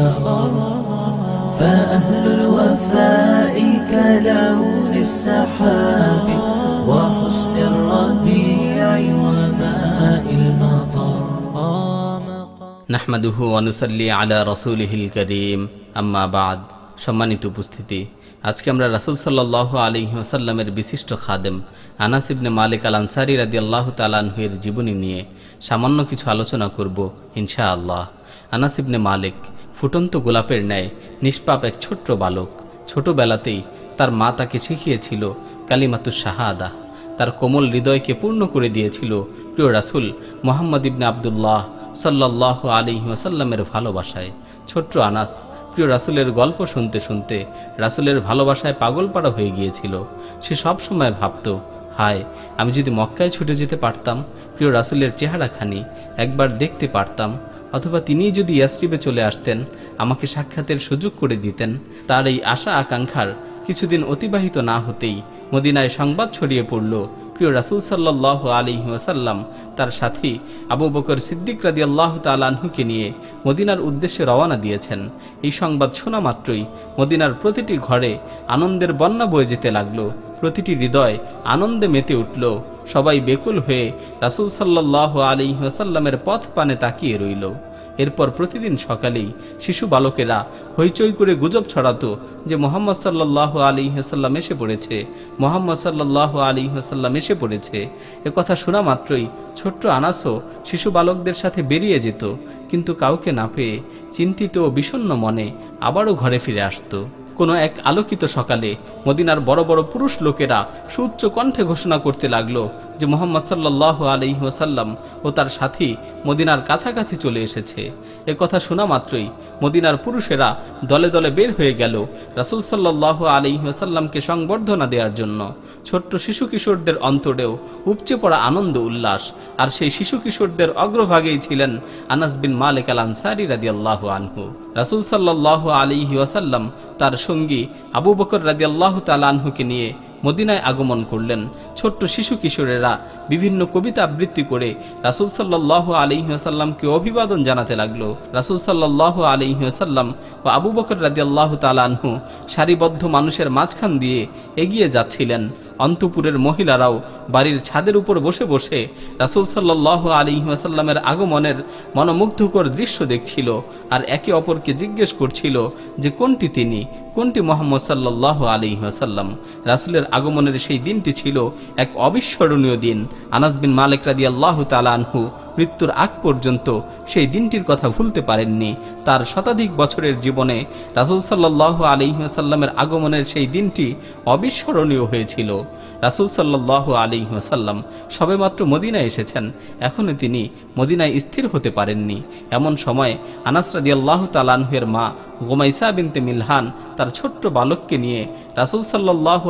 الأغر فأهل الوفاء كلون السحاب وحسن الربيع وماء المطر নাহমাদুহু অনুসল্লি আলা রসুলহিল করিম আম্মা বাদ সম্মানিত উপস্থিতি আজকে আমরা রাসুল সাল্লাহ আলী ওসাল্লামের বিশিষ্ট খাদেম আনাসিবনে মালিক আল আনসারি রাদি আল্লাহ তালানহুয়ের জীবনী নিয়ে সামান্য কিছু আলোচনা করব ইনশা আল্লাহ আনাসিবনে মালিক ফুটন্ত গোলাপের ন্যায় নিষ্পাপ এক ছোট্ট বালক। ছোটবেলাতেই তার মা তাকে শিখিয়েছিল কালিমাতুর শাহাদা। তার কোমল হৃদয়কে পূর্ণ করে দিয়েছিল প্রিয় রাসুল মোহাম্মদ ইবনে আবদুল্লাহ সাল্লাহ আলী ওসাল্লামের ভালোবাসায়। ছোট্ট আনাস প্রিয় রাসুলের গল্প শুনতে শুনতে রাসুলের ভালোবাসায় পাগল পাড়া হয়ে গিয়েছিল। সে সব সময় ভাবত, হায়, আমি যদি মক্কায় ছুটে যেতে পারতাম, প্রিয় রাসুলের চেহারাখানি একবার দেখতে পারতাম অথবা তিনি যদি ইয়াসরিবে চলে আসতেন, আমাকে সাক্ষাতের সুযোগ করে দিতেন। তার এই আশা আকাঙ্ক্ষার কিছুদিন অতিবাহিত না হতেই মদিনায় সংবাদ ছড়িয়ে পড়ল প্রিয় রাসুল সাল্লাহ আলী ওয়াসাল্লাম, তার সাথী আবু বকর সিদ্দিক রাদি আল্লাহ তালাহুকে নিয়ে মদিনার উদ্দেশ্যে রওনা দিয়েছেন। এই সংবাদ শোনা মাত্রই মদিনার প্রতিটি ঘরে আনন্দের বন্যা বয়ে যেতে লাগল, প্রতিটি হৃদয় আনন্দে মেতে উঠল, সবাই বেকুল হয়ে রাসুল সাল্লাহ আলী ওয়াসাল্লামের পথ পানে তাকিয়ে রইল। এরপর প্রতিদিন সকালেই শিশু বালকেরা হইচই করে গুজব ছড়াতো যে মোহাম্মদ সাল্লাহ আলী হাসাল্লাম এসে পড়েছে, মোহাম্মদ সাল্লাহ আলী হাসাল্লাম এসে পড়েছে। কথা শোনা মাত্রই ছোট্ট আনাসও শিশু বালকদের সাথে বেরিয়ে যেত, কিন্তু কাউকে না পেয়ে চিন্তিত ও বিষণ্ন মনে আবারও ঘরে ফিরে আসতো। কোনো এক আলোকিত সকালে মদিনার বড় বড় পুরুষ লোকেরা সুউচ্চ কণ্ঠে ঘোষণা করতে লাগল যে মোহাম্মদ সাল্লাহ ওসাল্লাম ও তার সাথী মদিনার কাছাকাছি চলে এসেছে। এ কথা শোনা মাত্রই মদিনার পুরুষেরা দলে দলে বের হয়ে গেল রাসুল সাল্লাহ আলি ওসাল্লামকে সংবর্ধনা দেওয়ার জন্য। ছোট্ট শিশু কিশোরদের অন্তরেও উপচে পড়া আনন্দ উল্লাস, আর সেই শিশু কিশোরদের অগ্রভাগেই ছিলেন আনাস বিন মালিক আল আনসারি রাদি আল্লাহ আনহু। রাসুল সাল্লাহ আলী ওয়াসাল্লাম তার সঙ্গী আবু বকর রাজি আল্লাহ তালানহুকে নিয়ে মদিনায় আগমন করলেন। ছোট্ট শিশু কিশোরেরা বিভিন্ন কবিতা আবৃত্তি করে রাসুল সাল্লাহ আলিহাসাল্লামকে অভিবাদন জানাতে লাগল। রাসুল সাল্লাহ আলিহাসাল্লাম ও আবু বকর রাজি আল্লাহ তালানহু সারিবদ্ধ মানুষের মাঝখান দিয়ে এগিয়ে যাচ্ছিলেন। অন্তপুরের মহিলারাও বাড়ির ছাদের উপর বসে বসে রাসুল সাল্লাহ আলিহাসাল্লামের আগমনের মনোমুগ্ধকর দৃশ্য দেখছিল আর একে অপরকে জিজ্ঞেস করছিল যে কোনটি তিনি? কোনটি মোহাম্মদ সাল্লাহ আলিহাসাল্লাম রাসুলের আগমনের সেই দিনটি ছিল এক অবিস্মরণীয় দিন। আনাস বিন মালিক রাদি আল্লাহ তালানহু মৃত্যুর আগ পর্যন্ত সেই দিনটির কথা ভুলতে পারেননি। তার শতাধিক বছরের জীবনে রাসুল সাল্লাহ আলিহাসাল্লামের আগমনের সেই দিনটি অবিস্মরণীয় হয়েছিল। রাসুল সাল্লাহ আলিহাসাল্লাম সবেমাত্র মদিনায় এসেছেন। এখনও তিনি মদিনায় স্থির হতে পারেননি। এমন সময় আনাস রাদি আল্লাহ তালানহুয়ের মা গোমাইসা বিনতে মিলহান তার ছোট্ট বালককে নিয়ে রাসুল সাল্লাহ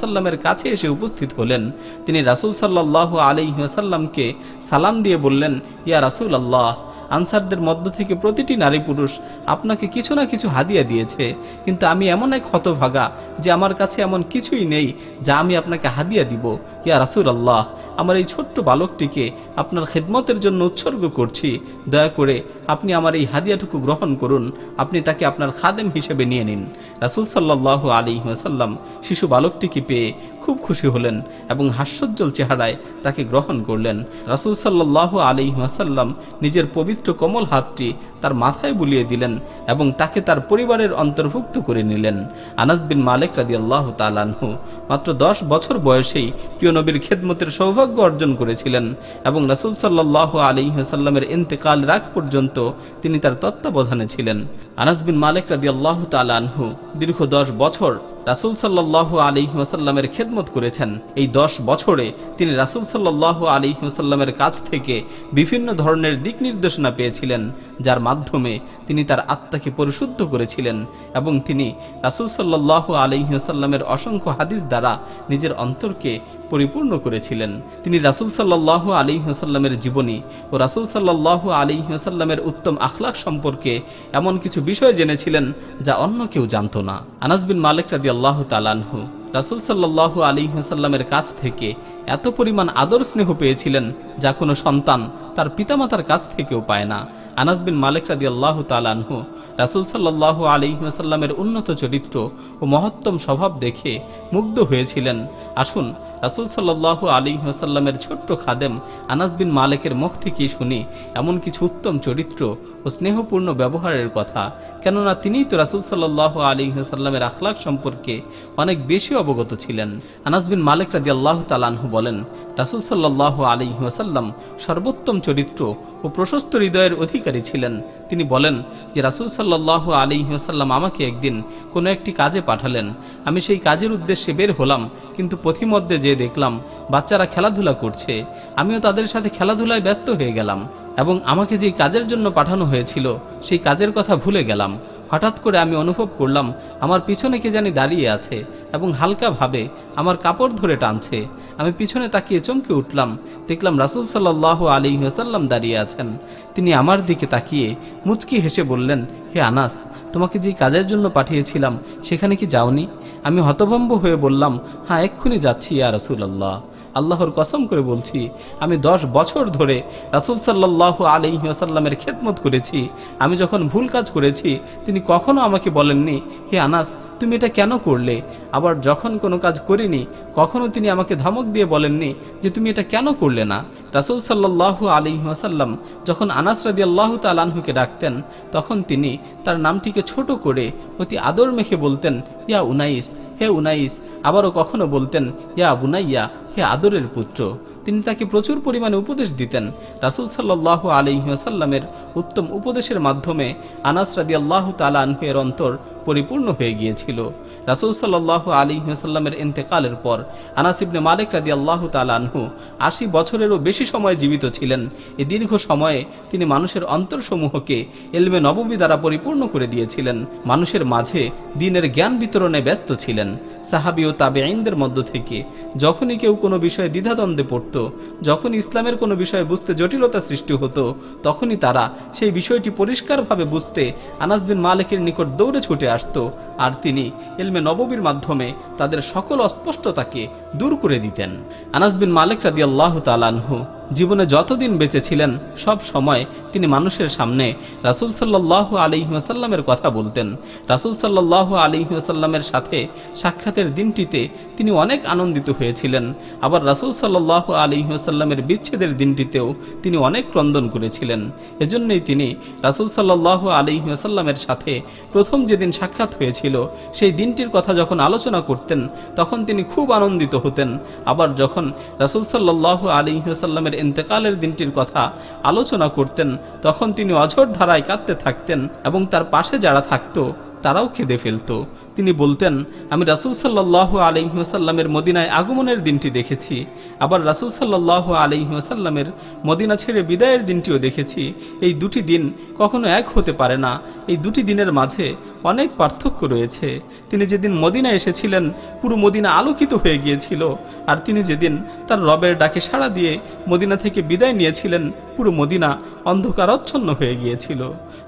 আলিহাসাল্লামের কাছে এসে উপস্থিত হলেন। তিনি রাসুল সাল্লাহ আলিহাসাল্লামকে সালাম দিয়ে বললেন, ইয়া রাসুল আল্লাহ আনসারদের মধ্য থেকে প্রতিটি নারী পুরুষ আপনাকে কিছু না কিছু হাদিয়া দিয়েছে। কিন্তু আমি এমন এক হতভাগা যে আমার কাছে এমন কিছুই নেই যা আমি আপনাকে হাদিয়া দিব। ইয়া রাসুল আল্লাহ আমার এই ছোট্ট বালকটিকে আপনার খেদমতের জন্য উৎসর্গ করছি। দয়া করে আপনি আমার এই হাদিয়াটুকু গ্রহণ করুন। আপনি তাকে আপনার খাদেম হিসেবে নিয়ে নিন। রাসুল সাল্লাহ আলী সাল্লাম শিশু বালকটিকে পেয়ে খুব খুশি হলেন এবং হাস্যোজ্জ্বল চেহারায় তাকে গ্রহণ করলেন। রাসুল সাল্লাহ আলী সাল্লাম নিজের পবিত্র কমল হাতটি তার মাথায় বুলিয়ে দিলেন এবং তাকে তার পরিবারের অন্তর্ভুক্ত করে নিলেন। আনাস বিন মালিক রাদি আল্লাহ তালানহু মাত্র দশ বছর বয়সেই প্রিয় নবীর খেদমতের সৌভাগ্য অর্জন করেছিলেন এবং রাসুল সাল্লাহ আলী সাল্লামের ইন্তেকাল রাগ পর্যন্ত তিনি তার তত্ত্বাবধানে ছিলেন। আনাস বিন মালিক রাদি আল্লাহ তালানহু দীর্ঘ দশ বছর রাসুল সাল্লাহ আলী ওয়াসাল্লামের খেদমত করেছেন। এই দশ বছরে তিনি রাসুল সাল্লাহ আলী ওয়াসাল্লামের কাছ থেকে বিভিন্ন ধরনের দিক নির্দেশনা অনুপ্রেরণা পেয়েছিলেন, যার মাধ্যমে তিনি তার আত্মাকে পরিশুদ্ধ করেছিলেন এবং তিনি রাসুল সাল্লাহ আলহিহাসাল্লামের অসংখ্য হাদিস দ্বারা নিজের অন্তরকে পরিপূর্ণ করেছিলেন। তিনি রাসুল সাল্লাহ আলিহাসাল্লামের জীবনী ও রাসুল সাল্লাহ আলিহাসাল্লামের উত্তম আখলাক সম্পর্কে এমন কিছু বিষয় জেনেছিলেন যা অন্য কেউ জানত না। আনাস বিন মালিক রাদি আল্লাহ তালানহু রাসুল সাল্লাহ আলিহাসাল্লামের কাছ থেকে এত পরিমাণ আদর স্নেহ পেয়েছিলেন যা কোনো সন্তান তার পিতামাতার কাছ থেকেও পায় না। আনাস বিন মালিক রাদি আল্লাহ তালানহু রাসুল সাল্লাহ আলিহাসাল্লামের উন্নত চরিত্র ও মহত্তম স্বভাব দেখে মুগ্ধ হয়েছিলেন। আসুন, রাসুল সাল্লাহ আলিহাসাল্লামের ছোট্ট খাদেম আনাস বিন মালিকের মুখ থেকেই শুনি এমন কিছু উত্তম চরিত্র ও স্নেহপূর্ণ ব্যবহারের কথা। কেননা তিনিই তো রাসুল সাল্লাহ আলিহাসাল্লামের আখলাক সম্পর্কে অনেক বেশি অবগত ছিলেন। আনাস বিন মালিক রাদি আল্লাহ তালানহু বলেন, রাসুল সাল্লাহ আলিহাসাল্লাম সর্বোত্তম চরিত্র ও প্রশস্ত হৃদয়ের অধিকারী ছিলেন। তিনি বলেন যে রাসুল সাল্লাহ আলিহাসাল্লাম আমাকে একদিন কোনো একটি কাজে পাঠালেন। আমি সেই কাজের উদ্দেশ্যে বের হলাম, কিন্তু পথিমধ্যে যে দেখলাম বাচ্চারা খেলাধুলা করছে। আমিও তাদের সাথে খেলাধুলায় ব্যস্ত হয়ে গেলাম এবং আমাকে যেই কাজের জন্য পাঠানো হয়েছিল, সেই কাজের কথা ভুলে গেলাম। হঠাৎ করে আমি অনুভব করলাম, আমার পিছনে কে জানি দাঁড়িয়ে আছে এবং হালকাভাবে আমার কাপড় ধরে টানছে। আমি পিছনে তাকিয়ে চমকে উঠলাম, দেখলাম রাসুল সাল্লাহ আলী হাসাল্লাম দাঁড়িয়ে আছেন। তিনি আমার দিকে তাকিয়ে মুচকি হেসে বললেন, হে আনাস, তোমাকে যেই কাজের জন্য পাঠিয়েছিলাম, সেখানে কি যাওনি? আমি হতভম্ব হয়ে বললাম হ্যাঁ এক্ষুনি যাচ্ছি ইয়া রসুল্লাহ আল্লাহর কসম করে বলছি, আমি দশ বছর ধরে রাসুল সাল্লাহ আলহিহাসাল্লামের খেদমত করেছি। আমি যখন ভুল কাজ করেছি, তিনি কখনো আমাকে বলেননি, হে আনাস, তুমি এটা কেন করলে? আবার যখন কোনো কাজ করিনি, কখনো তিনি আমাকে ধমক দিয়ে বলেননি যে তুমি এটা কেন করলে না? রাসুল সাল্লাহ আলিহাসাল্লাম যখন আনাস রাদি আল্লাহ তালানহুকে ডাকতেন, তখন তিনি তার নামটিকে ছোট করে অতি আদর মেখে বলতেন, ইয়া উনাইস হে উনাইস, আবারও কখনো বলতেন, ইয়া বুনাইয়া, হে আদরের পুত্র। তিনি তাকে প্রচুর পরিমাণে উপদেশ দিতেন। রাসুল সাল্লাহ আলিহাসাল্লামের উত্তম উপদেশের মাধ্যমে আনাস রাদি আল্লাহ এর অন্তর পরিপূর্ণ হয়ে গিয়েছিল। রাসুল সাল্লাহ আলিহাসাল্লামের ইন্তেকালের পর আনাসিবনে মালিক রাদি আল্লাহ তালানহু আশি বছরেরও বেশি সময় জীবিত ছিলেন। এই দীর্ঘ সময়ে তিনি মানুষের অন্তরসমূহকে এলমে নবমী দ্বারা পরিপূর্ণ করে দিয়েছিলেন। মানুষের মাঝে দিনের জ্ঞান বিতরণে ব্যস্ত ছিলেন। সাহাবি ও তাবে আইনদের মধ্য থেকে যখনই কেউ কোনো বিষয়ে দ্বিধাদ্বন্দ্বে পড়ত যখন ইসলামের কোনো বিষয়ে বুঝতে জটিলতা সৃষ্টি হতো, তখনই তারা সেই বিষয়টি পরিষ্কারভাবে বুঝতে আনাস বিন মালিকের নিকট দৌড়ে ছুটে আসত আর তিনি এলমে নববীর মাধ্যমে তাদের সকল অস্পষ্টতাকে দূর করে দিতেন। আনাস বিন মালিক রাদি আল্লাহ তালানহু জীবনে যতদিন বেঁচে ছিলেন, সব সময় তিনি মানুষের সামনে রাসুল সাল্লাহ আলিহাসাল্লামের কথা বলতেন। রাসুল সাল্লাহ আলিহাসাল্লামের সাথে সাক্ষাতের দিনটিতে তিনি অনেক আনন্দিত হয়েছিলেন। আবার রাসুল সাল্লাহ আলিহাসাল্লামের বিচ্ছেদের দিনটিতেও তিনি অনেক ক্রন্দন করেছিলেন। এজন্যই তিনি রাসুল সাল্লাহ আলিহাসাল্লামের সাথে প্রথম যেদিন সাক্ষাৎ হয়েছিল, সেই দিনটির কথা যখন আলোচনা করতেন, তখন তিনি খুব আনন্দিত হতেন। আবার যখন রাসুল সাল্লাহ আলিহাসাল্লামের ইন্তেকালের দিনটির কথা আলোচনা করতেন, তখন তিনি অঝর ধারায় কাঁদতে থাকতেন এবং তার পাশে যারা থাকতো তারাও খেদে ফেলত। তিনি বলতেন, আমি রাসুল সাল্লাহ আলহিহাসাল্লামের মদিনায় আগমনের দিনটি দেখেছি। আবার রাসুল সাল্লাহ আলহিহাসাল্লামের মদিনা ছেড়ে বিদায়ের দিনটিও দেখেছি। এই দুটি দিন কখনো এক হতে পারে না। এই দুটি দিনের মাঝে অনেক পার্থক্য রয়েছে। তিনি যেদিন মদিনা এসেছিলেন, পুরো মদিনা আলোকিত হয়ে গিয়েছিল। আর তিনি যেদিন তার রবের ডাকে সাড়া দিয়ে মদিনা থেকে বিদায় নিয়েছিলেন, পুরো মদিনা অন্ধকারচ্ছন্ন হয়ে গিয়েছিল।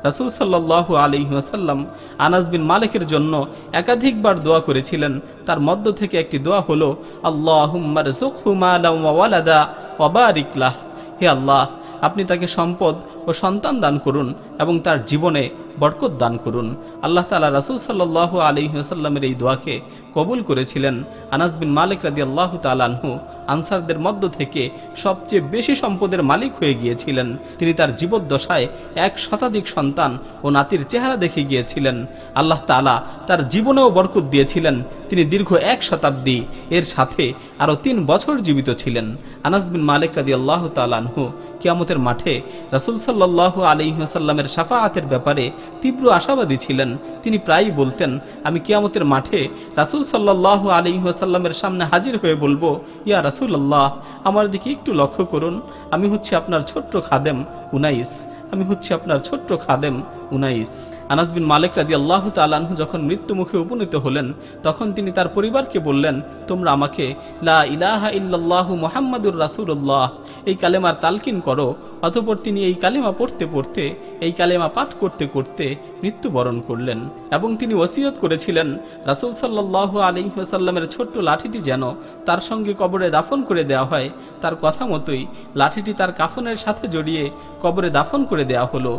রাসুল সাল্লাহ আলহিহাসাল্লাম আনাস বিন মালিকের জন্য একাধিকবার দোয়া করেছিলেন। তার মধ্য থেকে একটি দোয়া হলো আল্লাহ হে আল্লাহ, আপনি তাকে সম্পদ ও সন্তান দান করুন এবং তার জীবনে বরকত দান করুন। আল্লাহ তালা রাসুল সাল্লাহ আলিহাসাল্লামের এই দোয়াকে কবুল করেছিলেন। আনাস বিন মালিক রাদি আল্লাহ তালানহু আনসারদের মধ্য থেকে সবচেয়ে বেশি সম্পদের মালিক হয়ে গিয়েছিলেন। তিনি তার জীবদ্দশায় এক শতাধিক সন্তান ও নাতির চেহারা দেখে গিয়েছিলেন। আল্লাহ তালা তার জীবনেও বরকত দিয়েছিলেন। তিনি দীর্ঘ এক শতাব্দী এর সাথে আরও তিন বছর জীবিত ছিলেন। আনাস বিন মালিক রাদি আল্লাহ তালানহু কিয়ামতের মাঠে রাসুল সাল্লাহ আলিহাসাল্লামের সাফাআতের ব্যাপারে তীব্র আশাবাদী ছিলেন। তিনি প্রায়ই বলতেন, আমি কিয়ামতের মাঠে রাসুল সাল্লাহ আলিহাসাল্লামের সামনে হাজির হয়ে বলব, ইয়া রাসুল আল্লাহ আমার দিকে একটু লক্ষ্য করুন। আমি হচ্ছে আপনার ছোট্ট খাদেম উনাইস। আমি হচ্ছে আপনার ছোট্ট খাদেম উনাইস। আনাস বিন মালিক রাদি আল্লাহ তালানহু যখন মৃত্যু মুখে উপনীত হলেন, তখন তিনি তার পরিবারকে বললেন, তোমরা আমাকে লা ইলাহা ইল্লাল্লাহু মুহাম্মাদুর রাসূলুল্লাহ, এই কালেমার তালকিন করো, অতঃপর তিনি এই কালেমা পড়তে পড়তে, এই কালেমা পাঠ করতে করতে মৃত্যুবরণ করলেন এবং তিনি ওসিয়ত করেছিলেন, রাসূল সাল্লাল্লাহু আলাইহি ওয়াসাল্লামের ছোট্ট লাঠিটি যেন তার সঙ্গে কবরে দাফন করে দেওয়া হয়। তার কথা মতোই লাঠিটি তার কাফনের সাথে জড়িয়ে কবরে দাফন করে দেওয়া হলো।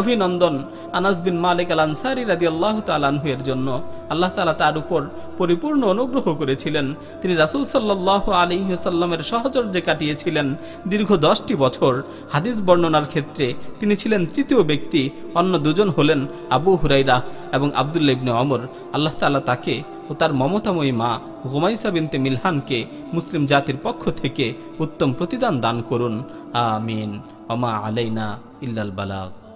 অভিনন্দন আনাস বিন মালিক আল আনসারি রাদি আল্লাহ তালানহু এর জন্য আল্লাহ তালা তার উপর পরিপূর্ণ অনুগ্রহ করেছিলেন। তিনি রাসুল সাল্লাহ আলিহাসাল্লামের সহচর্যে কাটিয়েছিলেন দীর্ঘ দশটি বছর। হাদিস বর্ণনার ক্ষেত্রে তিনি ছিলেন তৃতীয় ব্যক্তি, অন্য দুজন হলেন আবু হুরাইরা এবং আবদুল্লা ইবনে অমর আল্লাহ তালা তাকে ও তার মমতাময়ী মা হুমাইসা বিনতে মিলহানকে মুসলিম জাতির পক্ষ থেকে উত্তম প্রতিদান দান করুন। আমিন। অমা আলাইনা ইল্লাল বালাগ।